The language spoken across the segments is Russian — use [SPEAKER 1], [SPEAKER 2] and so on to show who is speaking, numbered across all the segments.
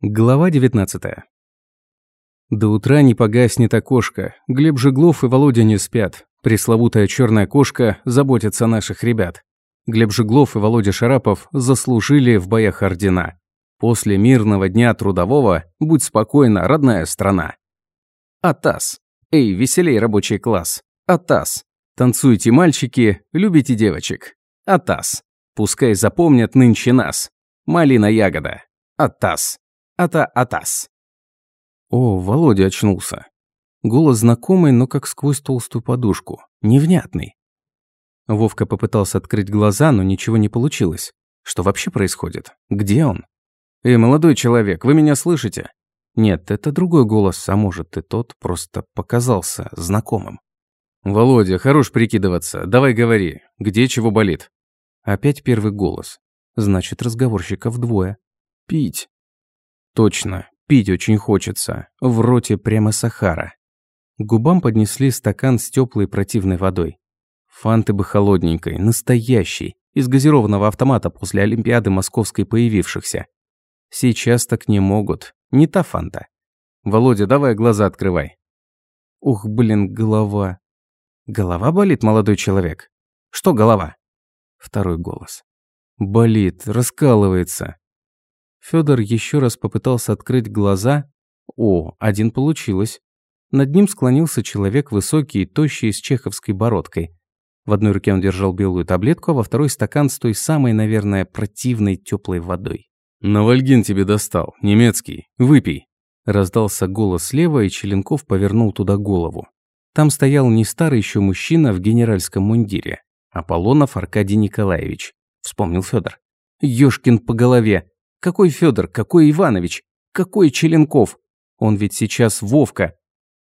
[SPEAKER 1] Глава 19 До утра не погаснет окошко. Глеб Жеглов и Володя не спят. Пресловутая черная кошка заботится о наших ребят. Глеб Жеглов и Володя Шарапов заслужили в боях ордена. После мирного дня трудового будь спокойна, родная страна. Атас. Эй, веселей, рабочий класс. Атас. Танцуйте, мальчики, любите девочек. Атас. Пускай запомнят нынче нас. Малина ягода. Атас. Ата-атас. О, Володя очнулся. Голос знакомый, но как сквозь толстую подушку. Невнятный. Вовка попытался открыть глаза, но ничего не получилось. Что вообще происходит? Где он? «Эй, молодой человек, вы меня слышите?» Нет, это другой голос, а может и тот просто показался знакомым. «Володя, хорош прикидываться. Давай говори. Где чего болит?» Опять первый голос. Значит, разговорщиков двое. «Пить». Точно, пить очень хочется. В роте прямо Сахара. Губам поднесли стакан с теплой противной водой. Фанты бы холодненькой, настоящей, из газированного автомата после Олимпиады московской появившихся. Сейчас так не могут. Не та фанта. Володя, давай глаза открывай. Ух, блин, голова. Голова болит, молодой человек? Что голова? Второй голос. Болит, раскалывается. Федор еще раз попытался открыть глаза. О, один получилось. Над ним склонился человек высокий и тощий с чеховской бородкой. В одной руке он держал белую таблетку, а во второй стакан с той самой, наверное, противной теплой водой.
[SPEAKER 2] «Навальгин тебе достал, немецкий. Выпей!»
[SPEAKER 1] Раздался голос слева, и Челенков повернул туда голову. Там стоял не старый еще мужчина в генеральском мундире. Аполлонов Аркадий Николаевич. Вспомнил Федор. Ёшкин по голове. Какой Федор, какой Иванович, какой Челенков? Он ведь сейчас Вовка.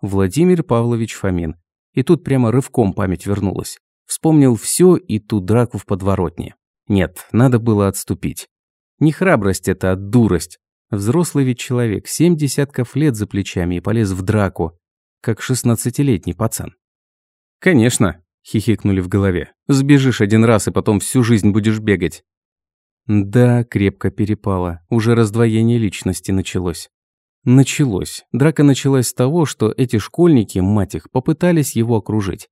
[SPEAKER 1] Владимир Павлович Фомин. И тут прямо рывком память вернулась. Вспомнил все и ту драку в подворотне. Нет, надо было отступить. Не храбрость это, а дурость. Взрослый ведь человек, семь десятков лет за плечами и полез в драку, как шестнадцатилетний пацан. «Конечно», – хихикнули в голове. «Сбежишь один раз и потом всю жизнь будешь бегать. Да, крепко перепало. Уже раздвоение личности началось. Началось. Драка началась с того, что эти школьники, мать их, попытались его окружить.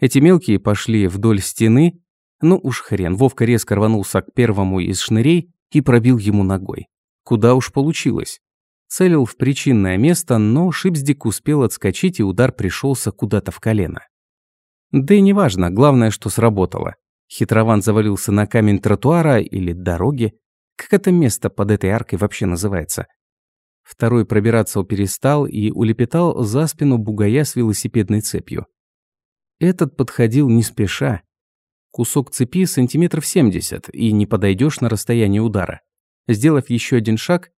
[SPEAKER 1] Эти мелкие пошли вдоль стены. Ну уж хрен, Вовка резко рванулся к первому из шнырей и пробил ему ногой. Куда уж получилось. Целил в причинное место, но Шипздик успел отскочить, и удар пришелся куда-то в колено. Да и неважно, главное, что сработало. Хитрован завалился на камень тротуара или дороги. Как это место под этой аркой вообще называется? Второй пробираться перестал и улепетал за спину бугая с велосипедной цепью. Этот подходил не спеша. Кусок цепи сантиметров 70, и не подойдешь на расстояние удара. Сделав еще один шаг,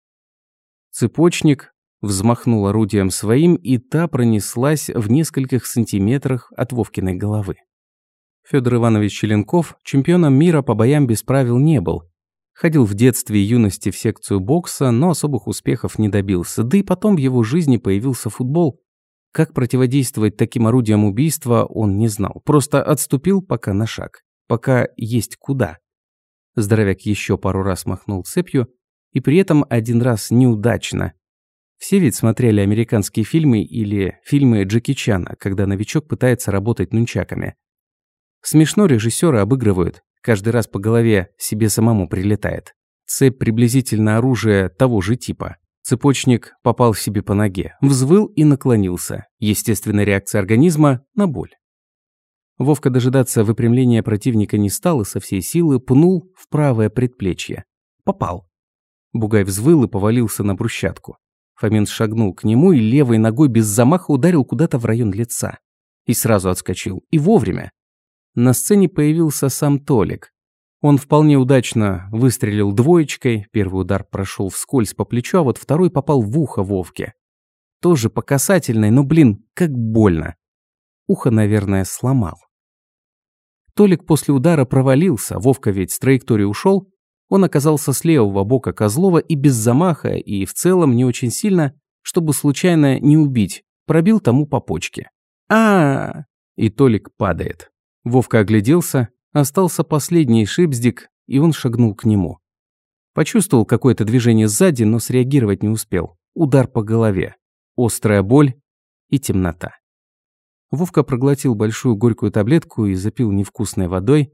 [SPEAKER 1] цепочник взмахнул орудием своим, и та пронеслась в нескольких сантиметрах от Вовкиной головы. Федор Иванович Челенков чемпионом мира по боям без правил не был. Ходил в детстве и юности в секцию бокса, но особых успехов не добился. Да и потом в его жизни появился футбол. Как противодействовать таким орудиям убийства, он не знал. Просто отступил пока на шаг. Пока есть куда. Здоровяк еще пару раз махнул цепью, и при этом один раз неудачно. Все ведь смотрели американские фильмы или фильмы Джеки Чана, когда новичок пытается работать нунчаками. Смешно режиссеры обыгрывают. Каждый раз по голове себе самому прилетает. Цепь приблизительно оружие того же типа. Цепочник попал себе по ноге, взвыл и наклонился. Естественная реакция организма на боль. Вовка дожидаться выпрямления противника не стал и со всей силы пнул в правое предплечье. Попал. Бугай взвыл и повалился на брусчатку. Фомин шагнул к нему и левой ногой без замаха ударил куда-то в район лица. И сразу отскочил. И вовремя. На сцене появился сам Толик. Он вполне удачно выстрелил двоечкой, первый удар прошел вскользь по плечу, а вот второй попал в ухо Вовке. Тоже по касательной, но, блин, как больно. Ухо, наверное, сломал. Толик после удара провалился, Вовка ведь с траектории ушел. Он оказался с левого бока Козлова и без замаха, и в целом не очень сильно, чтобы случайно не убить, пробил тому по почке. а, -а, -а И Толик падает. Вовка огляделся, остался последний шипздик, и он шагнул к нему. Почувствовал какое-то движение сзади, но среагировать не успел. Удар по голове. Острая боль и темнота. Вовка проглотил большую горькую таблетку и запил невкусной водой.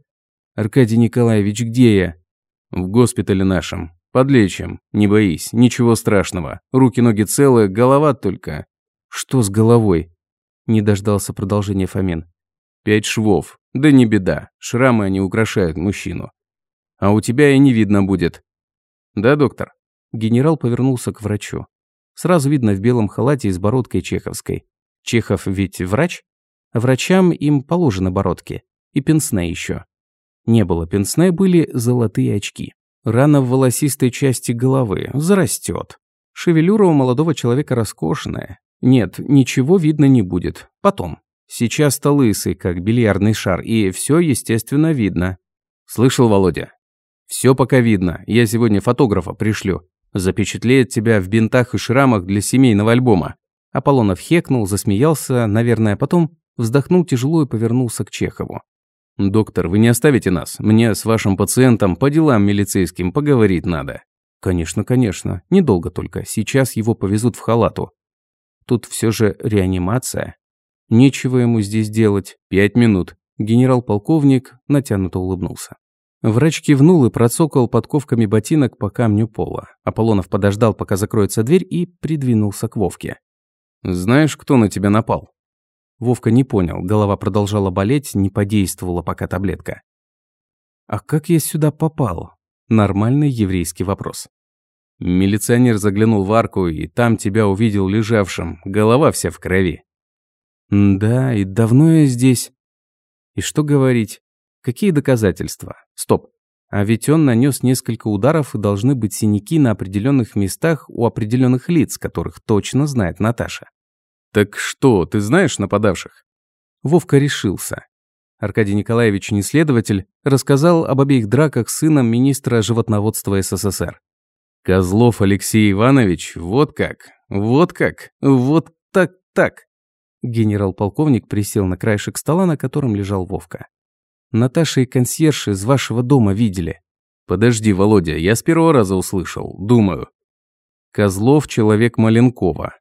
[SPEAKER 1] «Аркадий Николаевич, где я?»
[SPEAKER 2] «В госпитале нашем. Подлечим. Не боись, ничего страшного. Руки-ноги целы, голова только».
[SPEAKER 1] «Что с головой?» Не дождался продолжения Фомин.
[SPEAKER 2] «Пять швов. Да не беда. Шрамы они украшают мужчину. А у тебя и не видно будет. Да, доктор?»
[SPEAKER 1] Генерал повернулся к врачу. Сразу видно в белом халате и с бородкой чеховской. Чехов ведь врач? Врачам им положены бородки. И пенсне еще. Не было пенсне, были золотые очки. Рана в волосистой части головы. Зарастет. Шевелюра у молодого человека роскошная. Нет, ничего видно не будет. Потом. Сейчас-то лысый, как бильярдный шар, и все, естественно, видно.
[SPEAKER 2] Слышал, Володя? Все пока видно. Я сегодня фотографа пришлю. Запечатлеет тебя в бинтах и шрамах для семейного альбома.
[SPEAKER 1] Аполлонов хекнул, засмеялся, наверное, потом вздохнул тяжело и повернулся к Чехову.
[SPEAKER 2] «Доктор, вы не оставите нас? Мне с вашим пациентом по делам милицейским поговорить надо».
[SPEAKER 1] «Конечно, конечно. Недолго только. Сейчас его повезут в халату. Тут все же реанимация. Нечего ему здесь делать. Пять минут». Генерал-полковник натянуто улыбнулся. Врач кивнул и процокал подковками ботинок по камню пола. Аполлонов подождал, пока закроется дверь, и придвинулся к Вовке.
[SPEAKER 2] «Знаешь, кто на тебя напал?»
[SPEAKER 1] Вовка не понял, голова продолжала болеть, не подействовала пока таблетка. «А как я сюда попал?» Нормальный еврейский вопрос.
[SPEAKER 2] Милиционер заглянул в арку, и там тебя увидел лежавшим, голова вся в крови.
[SPEAKER 1] «Да, и давно я здесь?» «И что говорить? Какие доказательства? Стоп. А ведь он нанес несколько ударов, и должны быть синяки на определенных местах у определенных лиц, которых точно знает Наташа.
[SPEAKER 2] Так что, ты знаешь нападавших?
[SPEAKER 1] Вовка решился. Аркадий Николаевич, не следователь, рассказал об обеих драках с сыном министра животноводства СССР.
[SPEAKER 2] Козлов Алексей Иванович, вот как, вот как, вот так-так.
[SPEAKER 1] Генерал-полковник присел на краешек стола, на котором лежал Вовка. Наташа и консьерж из вашего дома видели.
[SPEAKER 2] Подожди, Володя, я с первого раза услышал, думаю. Козлов – человек Маленкова.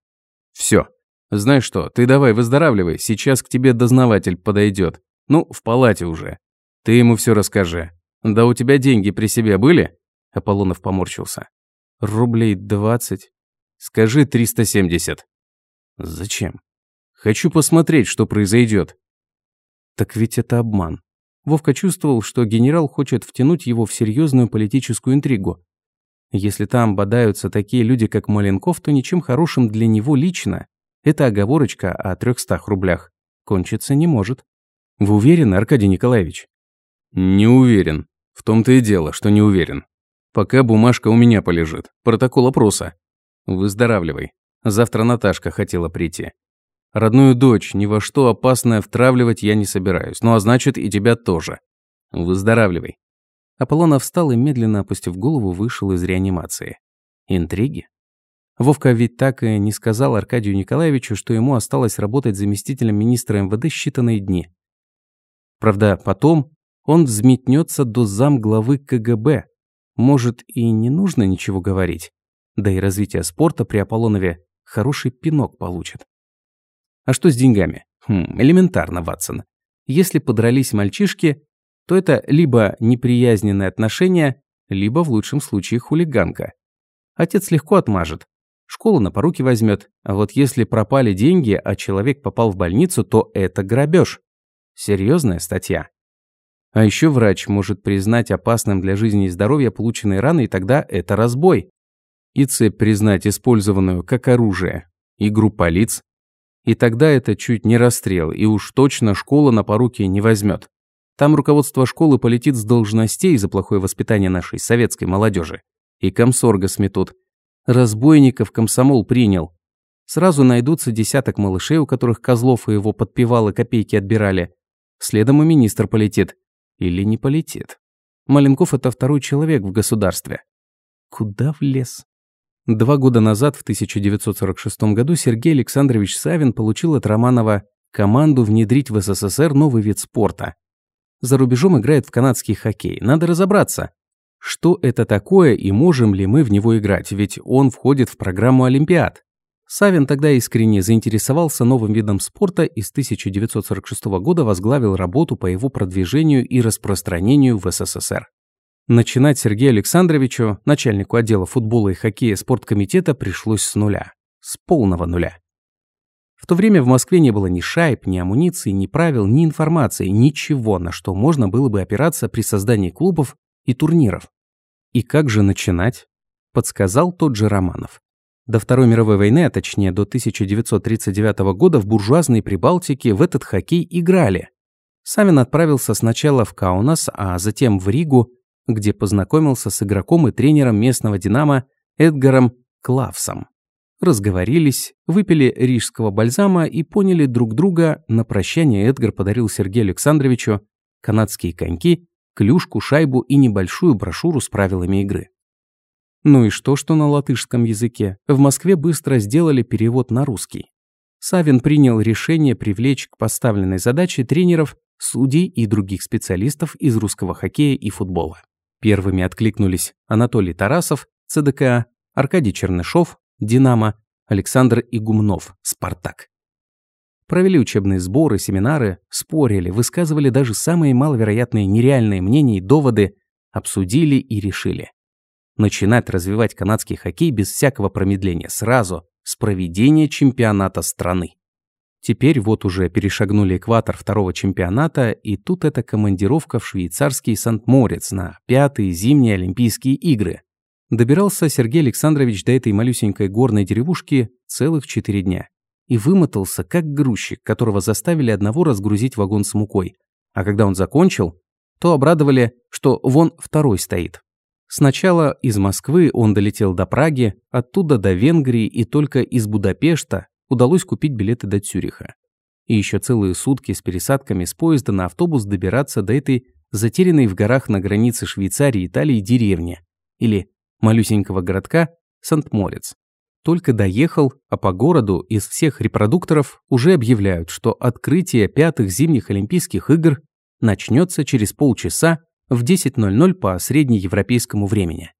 [SPEAKER 2] Все. Знаешь что, ты давай выздоравливай, сейчас к тебе дознаватель подойдет. Ну, в палате уже. Ты ему все расскажи. Да у тебя деньги при себе были? Аполлонов поморщился.
[SPEAKER 1] Рублей двадцать.
[SPEAKER 2] Скажи триста семьдесят.
[SPEAKER 1] Зачем?
[SPEAKER 2] Хочу посмотреть, что произойдет.
[SPEAKER 1] Так ведь это обман. Вовка чувствовал, что генерал хочет втянуть его в серьезную политическую интригу. Если там бодаются такие люди, как Маленков, то ничем хорошим для него лично эта оговорочка о 300 рублях кончиться не может. Вы уверены, Аркадий Николаевич?
[SPEAKER 2] Не уверен. В том-то и дело, что не уверен. Пока бумажка у меня полежит. Протокол опроса. Выздоравливай. Завтра Наташка хотела прийти. Родную дочь ни во что опасное втравливать я не собираюсь. Ну а значит и тебя тоже. Выздоравливай.
[SPEAKER 1] Аполлонов встал и, медленно опустив голову, вышел из реанимации. Интриги? Вовка ведь так и не сказал Аркадию Николаевичу, что ему осталось работать заместителем министра МВД считанные дни. Правда, потом он взметнется до зам главы КГБ. Может, и не нужно ничего говорить. Да и развитие спорта при Аполлонове хороший пинок получит. А что с деньгами? Хм, элементарно, Ватсон. Если подрались мальчишки, то это либо неприязненные отношения, либо в лучшем случае хулиганка. Отец легко отмажет. Школу на поруки возьмет. А вот если пропали деньги, а человек попал в больницу, то это грабеж. Серьезная статья. А еще врач может признать опасным для жизни и здоровья полученные раны, и тогда это разбой. И цепь признать использованную как оружие. И группа лиц, и тогда это чуть не расстрел, и уж точно школа на поруки не возьмет. Там руководство школы полетит с должностей за плохое воспитание нашей советской молодежи. И комсорга сметут. Разбойников комсомол принял. Сразу найдутся десяток малышей, у которых Козлов и его подпевалы копейки отбирали. Следом и министр полетит. Или не полетит. Маленков – это второй человек в государстве. Куда влез? Два года назад, в 1946 году, Сергей Александрович Савин получил от Романова команду внедрить в СССР новый вид спорта. За рубежом играет в канадский хоккей. Надо разобраться. Что это такое и можем ли мы в него играть, ведь он входит в программу Олимпиад. Савин тогда искренне заинтересовался новым видом спорта и с 1946 года возглавил работу по его продвижению и распространению в СССР. Начинать Сергею Александровичу, начальнику отдела футбола и хоккея спорткомитета, пришлось с нуля. С полного нуля. В то время в Москве не было ни шайб, ни амуниции, ни правил, ни информации, ничего, на что можно было бы опираться при создании клубов и турниров. И как же начинать? Подсказал тот же Романов. До Второй мировой войны, а точнее до 1939 года в буржуазной Прибалтике в этот хоккей играли. Савин отправился сначала в Каунас, а затем в Ригу, где познакомился с игроком и тренером местного «Динамо» Эдгаром Клавсом. Разговорились, выпили рижского бальзама и поняли друг друга. На прощание Эдгар подарил Сергею Александровичу канадские коньки, клюшку, шайбу и небольшую брошюру с правилами игры. Ну и что, что на латышском языке? В Москве быстро сделали перевод на русский. Савин принял решение привлечь к поставленной задаче тренеров, судей и других специалистов из русского хоккея и футбола. Первыми откликнулись Анатолий Тарасов, ЦДК, Аркадий Чернышов, «Динамо», Александр Игумнов, «Спартак». Провели учебные сборы, семинары, спорили, высказывали даже самые маловероятные нереальные мнения и доводы, обсудили и решили. Начинать развивать канадский хоккей без всякого промедления сразу, с проведения чемпионата страны. Теперь вот уже перешагнули экватор второго чемпионата, и тут эта командировка в швейцарский Сант-Морец на пятые зимние Олимпийские игры. Добирался Сергей Александрович до этой малюсенькой горной деревушки целых четыре дня. И вымотался, как грузчик, которого заставили одного разгрузить вагон с мукой. А когда он закончил, то обрадовали, что вон второй стоит. Сначала из Москвы он долетел до Праги, оттуда до Венгрии и только из Будапешта удалось купить билеты до Цюриха. И еще целые сутки с пересадками с поезда на автобус добираться до этой затерянной в горах на границе Швейцарии и Италии деревни, или малюсенького городка Сант-Морец. Только доехал, а по городу из всех репродукторов уже объявляют, что открытие пятых зимних Олимпийских игр начнется через полчаса в 10.00 по среднеевропейскому времени.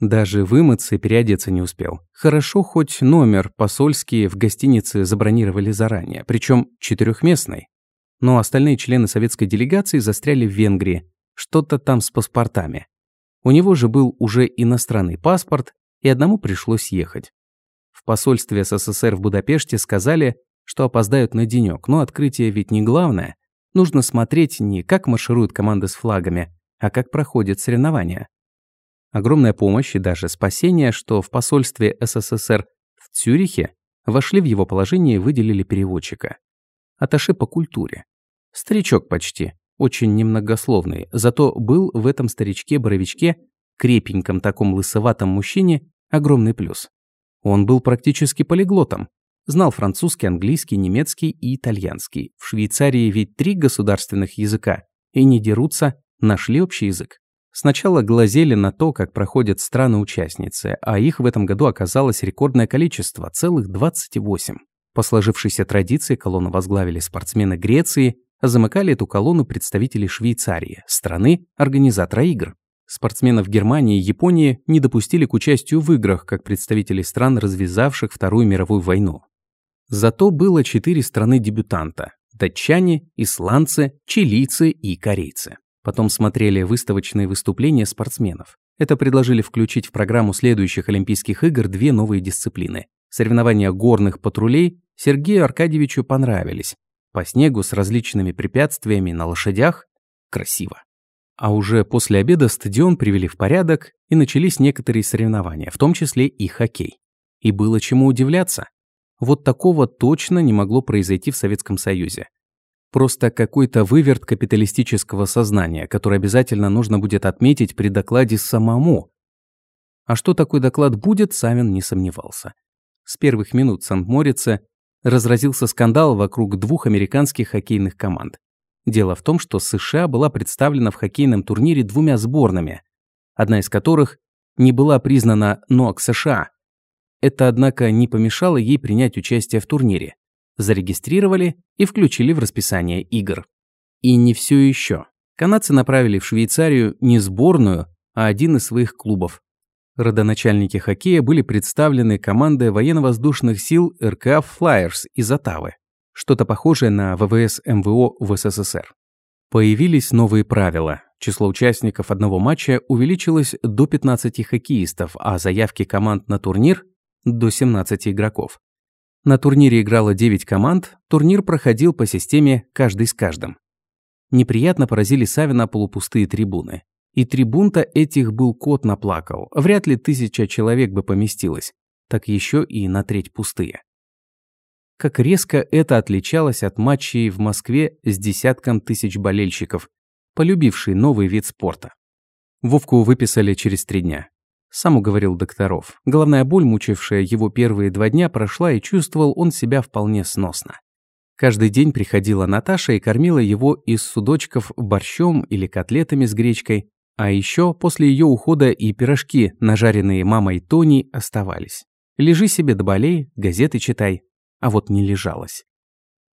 [SPEAKER 1] Даже вымыться и переодеться не успел. Хорошо, хоть номер посольские в гостинице забронировали заранее, причем четырехместный. Но остальные члены советской делегации застряли в Венгрии, что-то там с паспортами. У него же был уже иностранный паспорт, и одному пришлось ехать. В посольстве СССР в Будапеште сказали, что опоздают на денек, но открытие ведь не главное. Нужно смотреть не как маршируют команды с флагами, а как проходят соревнования. Огромная помощь и даже спасение, что в посольстве СССР в Цюрихе вошли в его положение и выделили переводчика. Аташе по культуре. Старичок почти, очень немногословный, зато был в этом старичке-боровичке, крепеньком таком лысоватом мужчине, огромный плюс. Он был практически полиглотом. Знал французский, английский, немецкий и итальянский. В Швейцарии ведь три государственных языка. И не дерутся, нашли общий язык. Сначала глазели на то, как проходят страны-участницы, а их в этом году оказалось рекордное количество – целых 28. По сложившейся традиции колонну возглавили спортсмены Греции, а замыкали эту колонну представители Швейцарии, страны, организатора игр. Спортсменов Германии и Японии не допустили к участию в играх, как представители стран, развязавших Вторую мировую войну. Зато было четыре страны-дебютанта – датчане, исландцы, чилийцы и корейцы. Потом смотрели выставочные выступления спортсменов. Это предложили включить в программу следующих Олимпийских игр две новые дисциплины. Соревнования горных патрулей Сергею Аркадьевичу понравились, по снегу с различными препятствиями на лошадях. Красиво. А уже после обеда стадион привели в порядок и начались некоторые соревнования, в том числе и хоккей. И было чему удивляться. Вот такого точно не могло произойти в Советском Союзе. Просто какой-то выверт капиталистического сознания, который обязательно нужно будет отметить при докладе самому. А что такой доклад будет, Савин не сомневался. С первых минут Сант-Морице разразился скандал вокруг двух американских хоккейных команд. Дело в том, что США была представлена в хоккейном турнире двумя сборными, одна из которых не была признана НОК США. Это, однако, не помешало ей принять участие в турнире. Зарегистрировали и включили в расписание игр. И не все еще. Канадцы направили в Швейцарию не сборную, а один из своих клубов. Родоначальники хоккея были представлены командой военно-воздушных сил РК «Флайерс» из Оттавы, что-то похожее на ВВС МВО в СССР. Появились новые правила. Число участников одного матча увеличилось до 15 хоккеистов, а заявки команд на турнир – до 17 игроков. На турнире играло 9 команд, турнир проходил по системе «каждый с каждым». Неприятно поразили Савина полупустые трибуны. И трибун-то этих был кот наплакал. Вряд ли тысяча человек бы поместилось. Так еще и на треть пустые. Как резко это отличалось от матчей в Москве с десятком тысяч болельщиков, полюбивший новый вид спорта. Вовку выписали через три дня. Сам уговорил докторов. Головная боль, мучившая его первые два дня, прошла, и чувствовал он себя вполне сносно. Каждый день приходила Наташа и кормила его из судочков борщом или котлетами с гречкой, а еще после ее ухода и пирожки, нажаренные мамой Тони, оставались. Лежи себе до болей, газеты читай. А вот не лежалась.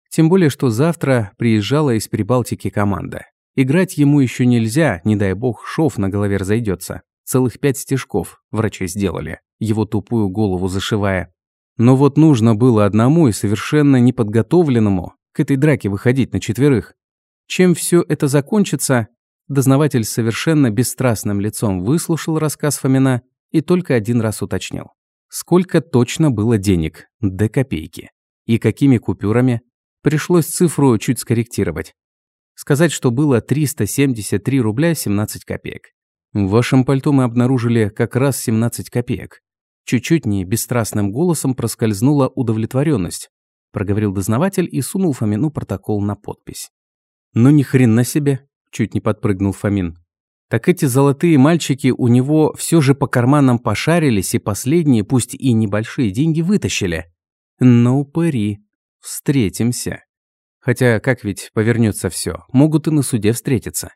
[SPEAKER 1] Тем более, что завтра приезжала из Прибалтики команда. Играть ему еще нельзя, не дай бог, шов на голове разойдется. Целых пять стежков врачи сделали, его тупую голову зашивая. Но вот нужно было одному и совершенно неподготовленному к этой драке выходить на четверых. Чем все это закончится, Дознаватель совершенно бесстрастным лицом выслушал рассказ Фомина и только один раз уточнил. Сколько точно было денег? До копейки. И какими купюрами? Пришлось цифру чуть скорректировать. Сказать, что было 373 рубля 17 копеек. В вашем пальто мы обнаружили как раз 17 копеек. Чуть-чуть не бесстрастным голосом проскользнула удовлетворенность, проговорил дознаватель и сунул Фомину протокол на подпись. Ну ни хрена себе, чуть не подпрыгнул Фомин. Так эти золотые мальчики у него все же по карманам пошарились и последние, пусть и небольшие деньги вытащили. Ну, пари, встретимся. Хотя, как ведь повернется все, могут и на суде встретиться.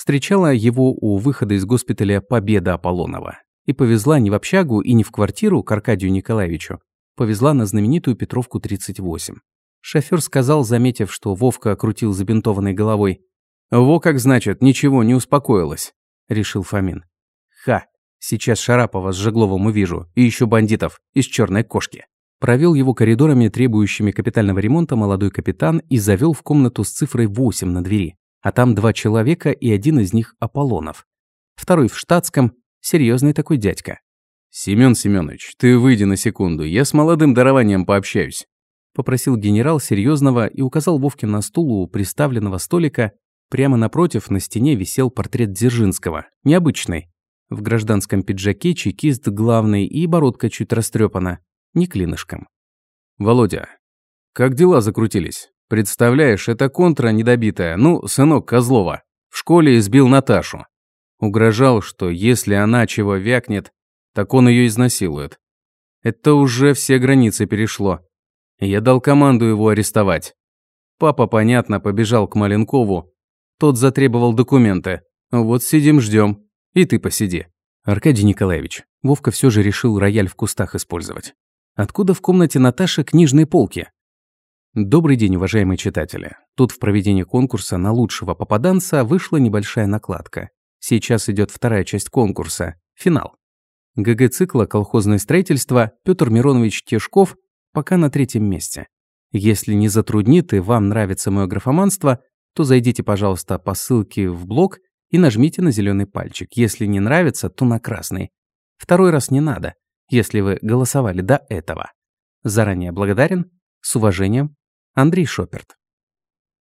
[SPEAKER 1] Встречала его у выхода из госпиталя Победа Аполлонова. И повезла не в общагу и не в квартиру к Аркадию Николаевичу. Повезла на знаменитую Петровку 38. Шофер сказал, заметив, что Вовка крутил забинтованной головой. «Во как значит, ничего не успокоилось», – решил Фомин. «Ха, сейчас Шарапова с Жегловым увижу, и еще бандитов из черной кошки». Провел его коридорами, требующими капитального ремонта, молодой капитан и завел в комнату с цифрой 8 на двери. А там два человека, и один из них Аполлонов. Второй в штатском, серьезный такой дядька. «Семён Семёныч, ты выйди на секунду, я с молодым дарованием пообщаюсь», попросил генерал серьезного и указал Вовке на стул у приставленного столика, Прямо напротив на стене висел портрет Дзержинского, необычный. В гражданском пиджаке чекист главный и бородка чуть растрепана, не клинышком. «Володя, как дела закрутились? Представляешь, это контра недобитая, ну, сынок Козлова. В школе избил Наташу. Угрожал, что если она чего вякнет, так он ее изнасилует. Это уже все границы перешло. Я дал команду его арестовать. Папа, понятно, побежал к Маленкову, тот затребовал документы. Вот сидим, ждем. И ты посиди. Аркадий Николаевич, Вовка все же решил рояль в кустах использовать. Откуда в комнате Наташи книжные полки? Добрый день, уважаемые читатели. Тут в проведении конкурса на лучшего попаданца вышла небольшая накладка. Сейчас идет вторая часть конкурса – финал. ГГ цикла «Колхозное строительство» Петр Миронович Тешков пока на третьем месте. Если не затруднит и вам нравится мое графоманство, то зайдите, пожалуйста, по ссылке в блог и нажмите на зеленый пальчик. Если не нравится, то на красный. Второй раз не надо, если вы голосовали до этого. Заранее благодарен. С уважением, Андрей Шоперт.